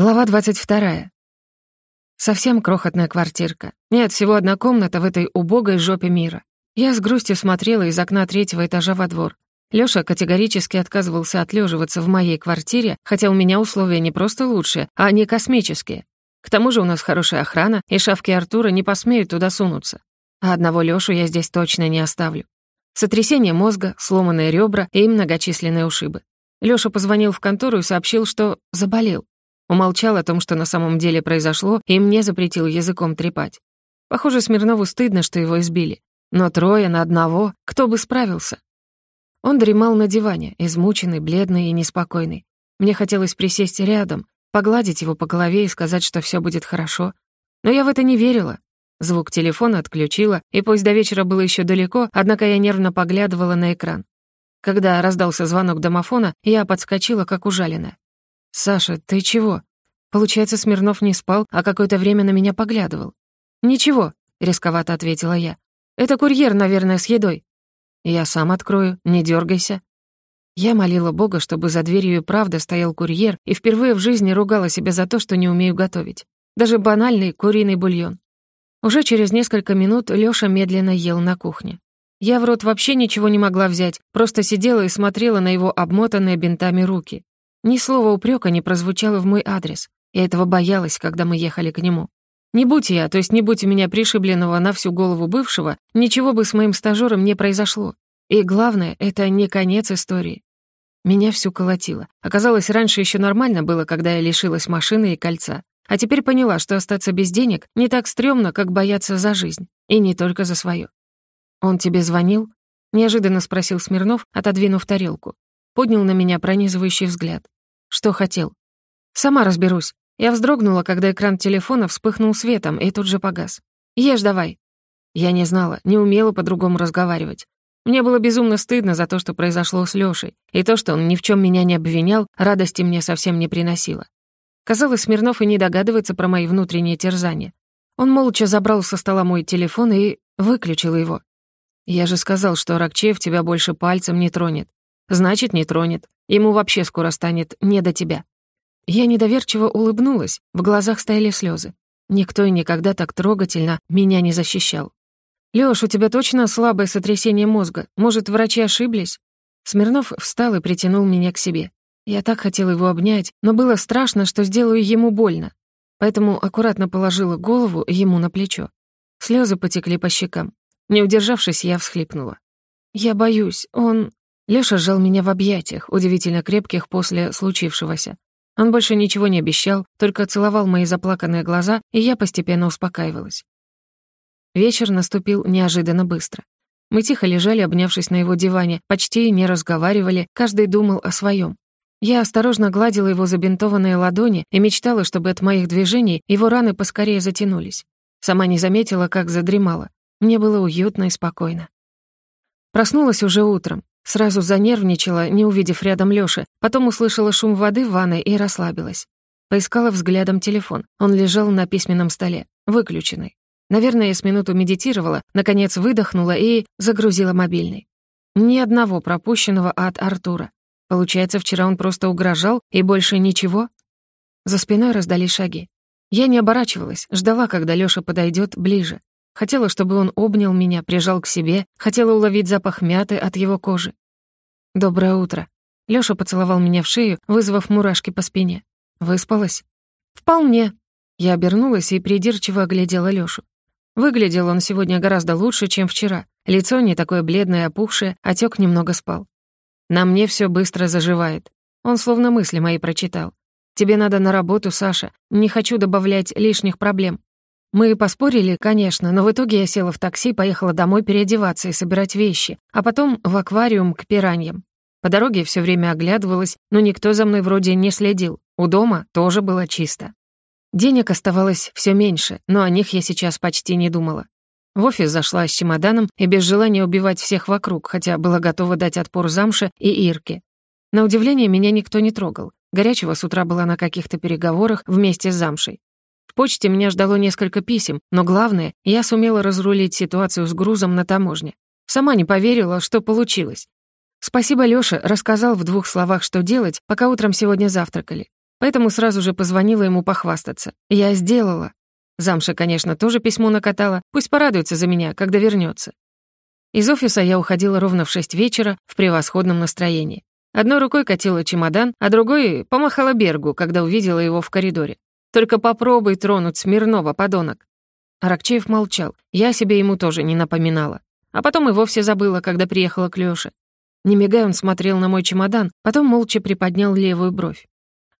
Глава 22. Совсем крохотная квартирка. Нет, всего одна комната в этой убогой жопе мира. Я с грустью смотрела из окна третьего этажа во двор. Лёша категорически отказывался отлеживаться в моей квартире, хотя у меня условия не просто лучшие, а они космические. К тому же у нас хорошая охрана, и шавки Артура не посмеют туда сунуться. А одного Лёшу я здесь точно не оставлю. Сотрясение мозга, сломанные ребра и многочисленные ушибы. Лёша позвонил в контору и сообщил, что заболел. Умолчал о том, что на самом деле произошло, и мне запретил языком трепать. Похоже, Смирнову стыдно, что его избили. Но трое на одного, кто бы справился? Он дремал на диване, измученный, бледный и неспокойный. Мне хотелось присесть рядом, погладить его по голове и сказать, что все будет хорошо. Но я в это не верила. Звук телефона отключила, и пусть до вечера было еще далеко, однако я нервно поглядывала на экран. Когда раздался звонок домофона, я подскочила, как ужаленная. «Саша, ты чего?» Получается, Смирнов не спал, а какое-то время на меня поглядывал. «Ничего», — рисковато ответила я. «Это курьер, наверное, с едой». «Я сам открою, не дергайся. Я молила Бога, чтобы за дверью и правда стоял курьер, и впервые в жизни ругала себя за то, что не умею готовить. Даже банальный куриный бульон. Уже через несколько минут Лёша медленно ел на кухне. Я в рот вообще ничего не могла взять, просто сидела и смотрела на его обмотанные бинтами руки. Ни слова упрека не прозвучало в мой адрес. Я этого боялась, когда мы ехали к нему. Не будь я, то есть не будь у меня пришибленного на всю голову бывшего, ничего бы с моим стажёром не произошло. И главное, это не конец истории. Меня всю колотило. Оказалось, раньше еще нормально было, когда я лишилась машины и кольца. А теперь поняла, что остаться без денег не так стрёмно, как бояться за жизнь. И не только за свою. «Он тебе звонил?» — неожиданно спросил Смирнов, отодвинув тарелку поднял на меня пронизывающий взгляд. Что хотел? Сама разберусь. Я вздрогнула, когда экран телефона вспыхнул светом и тут же погас. Ешь давай. Я не знала, не умела по-другому разговаривать. Мне было безумно стыдно за то, что произошло с Лёшей, и то, что он ни в чем меня не обвинял, радости мне совсем не приносило. Казалось, Смирнов и не догадывается про мои внутренние терзания. Он молча забрал со стола мой телефон и выключил его. «Я же сказал, что Рокчеев тебя больше пальцем не тронет. Значит, не тронет. Ему вообще скоро станет не до тебя. Я недоверчиво улыбнулась, в глазах стояли слезы. Никто и никогда так трогательно меня не защищал. «Лёш, у тебя точно слабое сотрясение мозга? Может, врачи ошиблись?» Смирнов встал и притянул меня к себе. Я так хотела его обнять, но было страшно, что сделаю ему больно. Поэтому аккуратно положила голову ему на плечо. Слезы потекли по щекам. Не удержавшись, я всхлипнула. «Я боюсь, он...» Лёша сжал меня в объятиях, удивительно крепких после случившегося. Он больше ничего не обещал, только целовал мои заплаканные глаза, и я постепенно успокаивалась. Вечер наступил неожиданно быстро. Мы тихо лежали, обнявшись на его диване, почти не разговаривали, каждый думал о своем. Я осторожно гладила его забинтованные ладони и мечтала, чтобы от моих движений его раны поскорее затянулись. Сама не заметила, как задремала. Мне было уютно и спокойно. Проснулась уже утром. Сразу занервничала, не увидев рядом Лёши, потом услышала шум воды в ванной и расслабилась. Поискала взглядом телефон. Он лежал на письменном столе, выключенный. Наверное, я с минуту медитировала, наконец выдохнула и загрузила мобильный. Ни одного пропущенного от Артура. Получается, вчера он просто угрожал, и больше ничего? За спиной раздались шаги. Я не оборачивалась, ждала, когда Лёша подойдет ближе. Хотела, чтобы он обнял меня, прижал к себе, хотела уловить запах мяты от его кожи. «Доброе утро». Лёша поцеловал меня в шею, вызвав мурашки по спине. «Выспалась?» «Вполне». Я обернулась и придирчиво оглядела Лёшу. Выглядел он сегодня гораздо лучше, чем вчера. Лицо не такое бледное и опухшее, отек немного спал. На мне все быстро заживает. Он словно мысли мои прочитал. «Тебе надо на работу, Саша. Не хочу добавлять лишних проблем». Мы поспорили, конечно, но в итоге я села в такси, поехала домой переодеваться и собирать вещи, а потом в аквариум к пираньям. По дороге все время оглядывалась, но никто за мной вроде не следил. У дома тоже было чисто. Денег оставалось все меньше, но о них я сейчас почти не думала. В офис зашла с чемоданом и без желания убивать всех вокруг, хотя была готова дать отпор замше и Ирке. На удивление, меня никто не трогал. Горячего с утра была на каких-то переговорах вместе с замшей почте меня ждало несколько писем, но главное, я сумела разрулить ситуацию с грузом на таможне. Сама не поверила, что получилось. Спасибо Лёше рассказал в двух словах, что делать, пока утром сегодня завтракали. поэтому сразу же позвонила ему похвастаться. Я сделала. Замша, конечно, тоже письмо накатала, пусть порадуется за меня, когда вернется. Из офиса я уходила ровно в шесть вечера в превосходном настроении. Одной рукой катила чемодан, а другой помахала Бергу, когда увидела его в коридоре. «Только попробуй тронуть Смирнова, подонок!» Аракчеев молчал, я себе ему тоже не напоминала. А потом и вовсе забыла, когда приехала к Лёше. Не мигая, он смотрел на мой чемодан, потом молча приподнял левую бровь.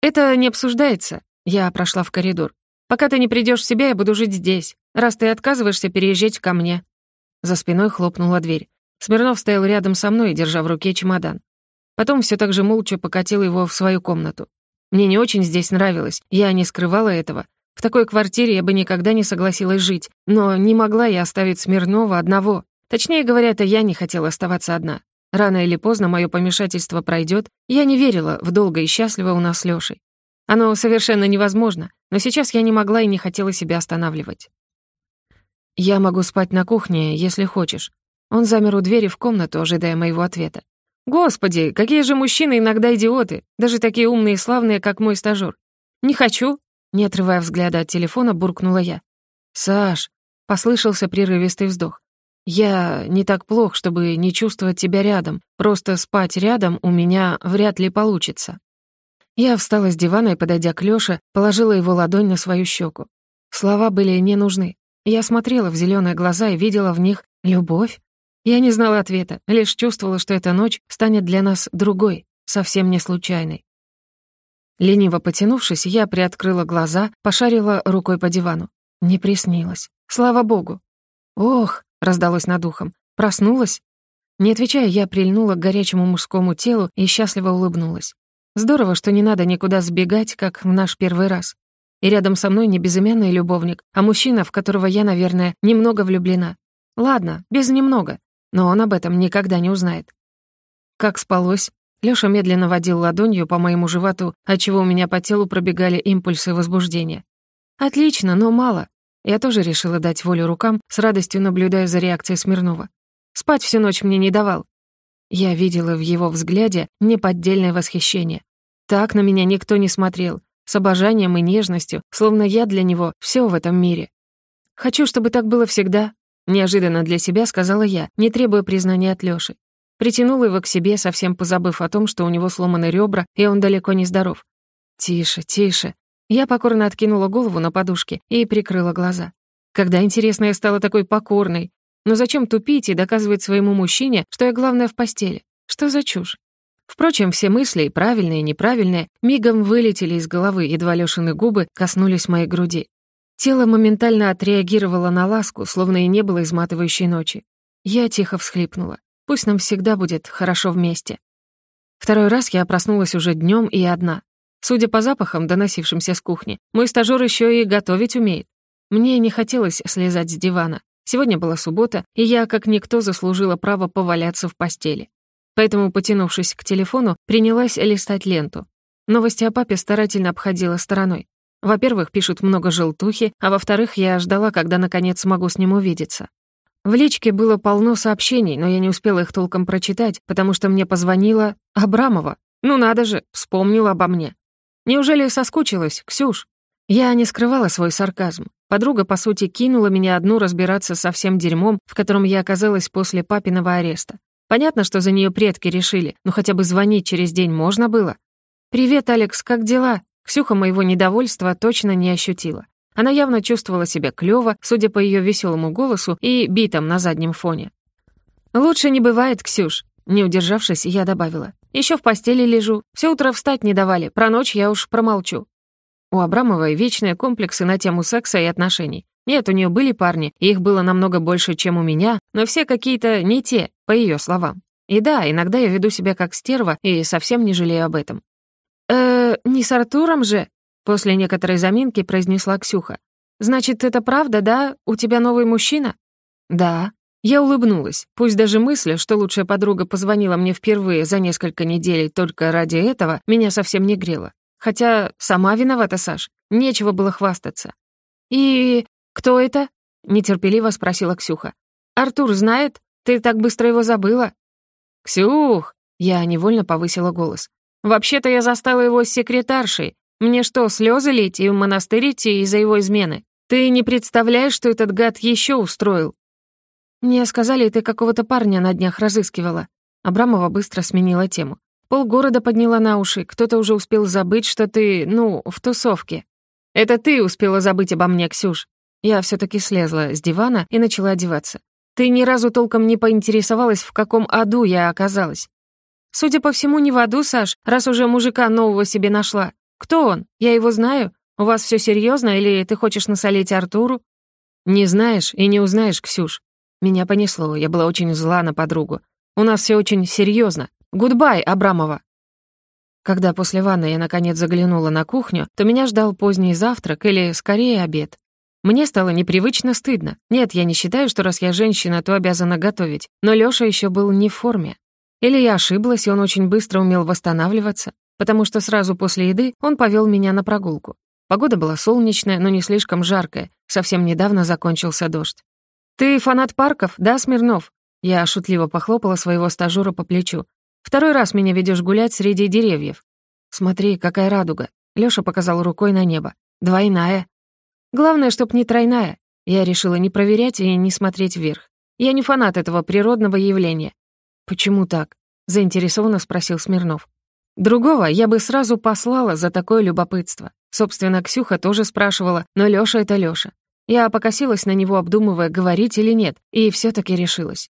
«Это не обсуждается», — я прошла в коридор. «Пока ты не придёшь в себя, я буду жить здесь, раз ты отказываешься переезжать ко мне». За спиной хлопнула дверь. Смирнов стоял рядом со мной, держа в руке чемодан. Потом всё так же молча покатил его в свою комнату. Мне не очень здесь нравилось, я не скрывала этого. В такой квартире я бы никогда не согласилась жить, но не могла я оставить Смирнова одного. Точнее говоря, это я не хотела оставаться одна. Рано или поздно мое помешательство пройдет. Я не верила в долго и счастливо у нас с Лёшей. Оно совершенно невозможно, но сейчас я не могла и не хотела себя останавливать. «Я могу спать на кухне, если хочешь». Он замер у двери в комнату, ожидая моего ответа. «Господи, какие же мужчины иногда идиоты, даже такие умные и славные, как мой стажёр. Не хочу», — не отрывая взгляда от телефона, буркнула я. «Саш», — послышался прерывистый вздох. Я не так плох, чтобы не чувствовать тебя рядом. Просто спать рядом у меня вряд ли получится. Я встала с дивана и, подойдя к Лёше, положила его ладонь на свою щеку. Слова были не нужны. Я смотрела в зеленые глаза и видела в них любовь. Я не знала ответа, лишь чувствовала, что эта ночь станет для нас другой, совсем не случайной. Лениво потянувшись, я приоткрыла глаза, пошарила рукой по дивану. Не приснилось. Слава богу. Ох, раздалось над ухом. «Проснулась?» Не отвечая, я прильнула к горячему мужскому телу и счастливо улыбнулась. Здорово, что не надо никуда сбегать, как в наш первый раз. И рядом со мной не безымянный любовник, а мужчина, в которого я, наверное, немного влюблена. Ладно, без немного, но он об этом никогда не узнает. Как спалось? Лёша медленно водил ладонью по моему животу, отчего у меня по телу пробегали импульсы возбуждения. Отлично, но мало. Я тоже решила дать волю рукам, с радостью наблюдая за реакцией Смирнова. Спать всю ночь мне не давал. Я видела в его взгляде неподдельное восхищение. Так на меня никто не смотрел, с обожанием и нежностью, словно я для него все в этом мире. «Хочу, чтобы так было всегда», — неожиданно для себя сказала я, не требуя признания от Лёши. Притянула его к себе, совсем позабыв о том, что у него сломаны ребра, и он далеко не здоров. «Тише, тише», я покорно откинула голову на подушке и прикрыла глаза. Когда, интересно, я стала такой покорной? Но зачем тупить и доказывать своему мужчине, что я главная в постели? Что за чушь? Впрочем, все мысли, правильные и неправильные, мигом вылетели из головы, едва Лёшины губы коснулись моей груди. Тело моментально отреагировало на ласку, словно и не было изматывающей ночи. Я тихо всхлипнула. Пусть нам всегда будет хорошо вместе. Второй раз я проснулась уже днем и одна. Судя по запахам, доносившимся с кухни, мой стажёр ещё и готовить умеет. Мне не хотелось слезать с дивана. Сегодня была суббота, и я, как никто, заслужила право поваляться в постели. Поэтому, потянувшись к телефону, принялась листать ленту. Новости о папе старательно обходила стороной. Во-первых, пишут много желтухи, а во-вторых, я ждала, когда наконец смогу с ним увидеться. В личке было полно сообщений, но я не успела их толком прочитать, потому что мне позвонила Абрамова. Ну надо же, вспомнила обо мне. Неужели соскучилась, Ксюш? Я не скрывала свой сарказм. Подруга, по сути, кинула меня одну разбираться со всем дерьмом, в котором я оказалась после папиного ареста. Понятно, что за нее предки решили, но хотя бы звонить через день можно было. «Привет, Алекс, как дела?» Ксюха моего недовольства точно не ощутила. Она явно чувствовала себя клёво, судя по ее веселому голосу и битам на заднем фоне. «Лучше не бывает, Ксюш», — не удержавшись, я добавила. Еще в постели лежу. Все утро встать не давали. Про ночь я уж промолчу. У Абрамовой вечные комплексы на тему секса и отношений. Нет, у нее были парни, их было намного больше, чем у меня, но все какие-то не те, по ее словам. И да, иногда я веду себя как стерва и совсем не жалею об этом. «Э, не с Артуром же?» После некоторой заминки произнесла Ксюха. «Значит, это правда, да? У тебя новый мужчина?» «Да», я улыбнулась, пусть даже мысль, что лучшая подруга позвонила мне впервые за несколько недель только ради этого, меня совсем не грела. Хотя сама виновата, Саш, нечего было хвастаться. «И кто это?» — нетерпеливо спросила Ксюха. «Артур знает? Ты так быстро его забыла?» «Ксюх!» — я невольно повысила голос. «Вообще-то я застала его с секретаршей. Мне что, слезы лить и в монастырь идти из-за его измены? Ты не представляешь, что этот гад еще устроил?» «Мне сказали, ты какого-то парня на днях разыскивала». Абрамова быстро сменила тему. Полгорода подняла на уши, кто-то уже успел забыть, что ты, ну, в тусовке. Это ты успела забыть обо мне, Ксюш. Я все таки слезла с дивана и начала одеваться. Ты ни разу толком не поинтересовалась, в каком аду я оказалась. Судя по всему, не в аду, Саш, раз уже мужика нового себе нашла. Кто он? Я его знаю? У вас все серьезно или ты хочешь насолить Артуру? Не знаешь и не узнаешь, Ксюш. Меня понесло, я была очень зла на подругу. У нас все очень серьезно. Goodbye, Абрамова!» Когда после ванны я наконец заглянула на кухню, то меня ждал поздний завтрак или, скорее, обед. Мне стало непривычно стыдно. Нет, я не считаю, что раз я женщина, то обязана готовить. Но Лёша ещё был не в форме. Или я ошиблась, и он очень быстро умел восстанавливаться, потому что сразу после еды он повёл меня на прогулку. Погода была солнечная, но не слишком жаркая. Совсем недавно закончился дождь. «Ты фанат парков, да, Смирнов?» Я шутливо похлопала своего стажёра по плечу. Второй раз меня ведешь гулять среди деревьев. Смотри, какая радуга. Лёша показал рукой на небо. Двойная. Главное, чтоб не тройная. Я решила не проверять и не смотреть вверх. Я не фанат этого природного явления. Почему так? Заинтересованно спросил Смирнов. Другого я бы сразу послала за такое любопытство. Собственно, Ксюха тоже спрашивала, но Лёша — это Лёша. Я покосилась на него, обдумывая, говорить или нет, и все таки решилась.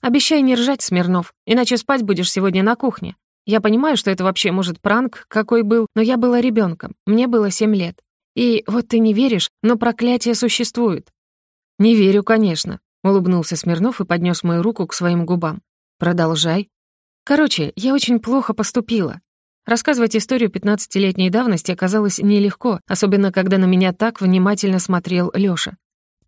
Обещай не ржать, Смирнов, иначе спать будешь сегодня на кухне. Я понимаю, что это вообще может пранк, какой был, но я была ребенком, мне было семь лет. И вот ты не веришь, но проклятие существует». «Не верю, конечно», — улыбнулся Смирнов и поднес мою руку к своим губам. «Продолжай». «Короче, я очень плохо поступила. Рассказывать историю пятнадцатилетней давности оказалось нелегко, особенно когда на меня так внимательно смотрел Лёша.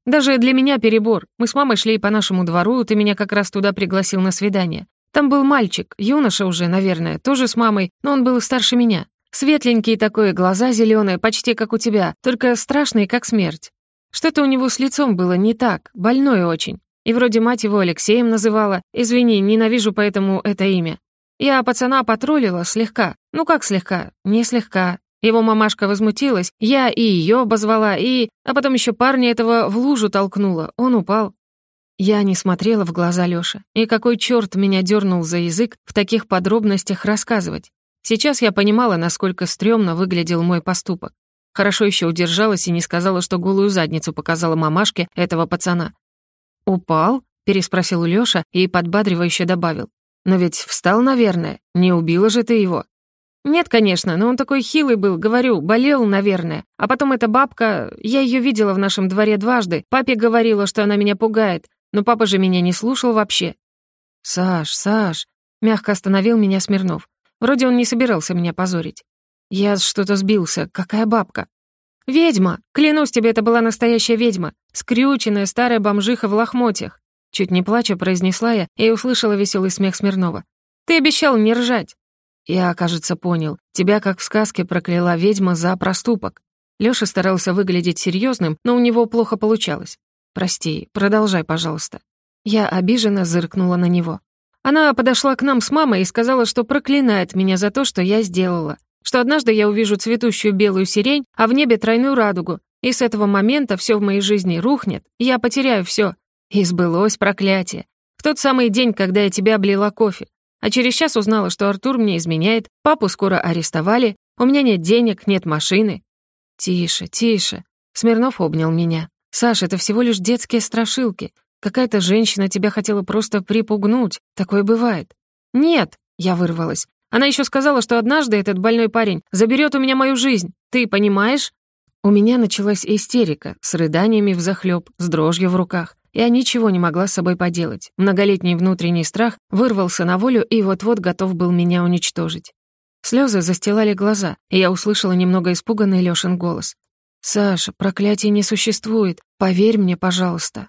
Даже для меня перебор. Мы с мамой шли по нашему двору, ты меня как раз туда пригласил на свидание. Там был мальчик, юноша уже, наверное, тоже с мамой, но он был старше меня. Светленькие такое, глаза зеленые, почти как у тебя, только страшные, как смерть. Что-то у него с лицом было не так, больное очень. И вроде мать его Алексеем называла. Извини, ненавижу поэтому это имя. Я пацана потроллила слегка. Ну как слегка? Не слегка. Его мамашка возмутилась, я и ее обозвала, и... А потом еще парня этого в лужу толкнула, он упал. Я не смотрела в глаза Лёши, и какой чёрт меня дернул за язык в таких подробностях рассказывать. Сейчас я понимала, насколько стрёмно выглядел мой поступок. Хорошо еще удержалась и не сказала, что голую задницу показала мамашке этого пацана. «Упал?» — переспросил Лёша и подбадривающе добавил. «Но ведь встал, наверное. Не убила же ты его?» «Нет, конечно, но он такой хилый был, говорю, болел, наверное. А потом эта бабка... Я ее видела в нашем дворе дважды. Папе говорила, что она меня пугает. Но папа же меня не слушал вообще». «Саш, Саш...» — мягко остановил меня Смирнов. Вроде он не собирался меня позорить. «Я что-то сбился. Какая бабка?» «Ведьма! Клянусь тебе, это была настоящая ведьма. Скрюченная старая бомжиха в лохмотьях». Чуть не плача произнесла я и услышала веселый смех Смирнова. «Ты обещал не ржать». «Я, кажется, понял. Тебя, как в сказке, прокляла ведьма за проступок». Лёша старался выглядеть серьёзным, но у него плохо получалось. «Прости, продолжай, пожалуйста». Я обиженно зыркнула на него. Она подошла к нам с мамой и сказала, что проклинает меня за то, что я сделала. Что однажды я увижу цветущую белую сирень, а в небе тройную радугу, и с этого момента всё в моей жизни рухнет, я потеряю всё. И сбылось проклятие. В тот самый день, когда я тебя облила кофе. А через час узнала, что Артур мне изменяет, папу скоро арестовали, у меня нет денег, нет машины. Тише, тише. Смирнов обнял меня. Саша, это всего лишь детские страшилки. Какая-то женщина тебя хотела просто припугнуть. Такое бывает. Нет, я вырвалась. Она еще сказала, что однажды этот больной парень заберет у меня мою жизнь. Ты понимаешь? У меня началась истерика с рыданиями взахлёб, с дрожью в руках. Я ничего не могла с собой поделать. Многолетний внутренний страх вырвался на волю и вот-вот готов был меня уничтожить. Слезы застилали глаза, и я услышала немного испуганный Лёшин голос. «Саша, проклятия не существует. Поверь мне, пожалуйста».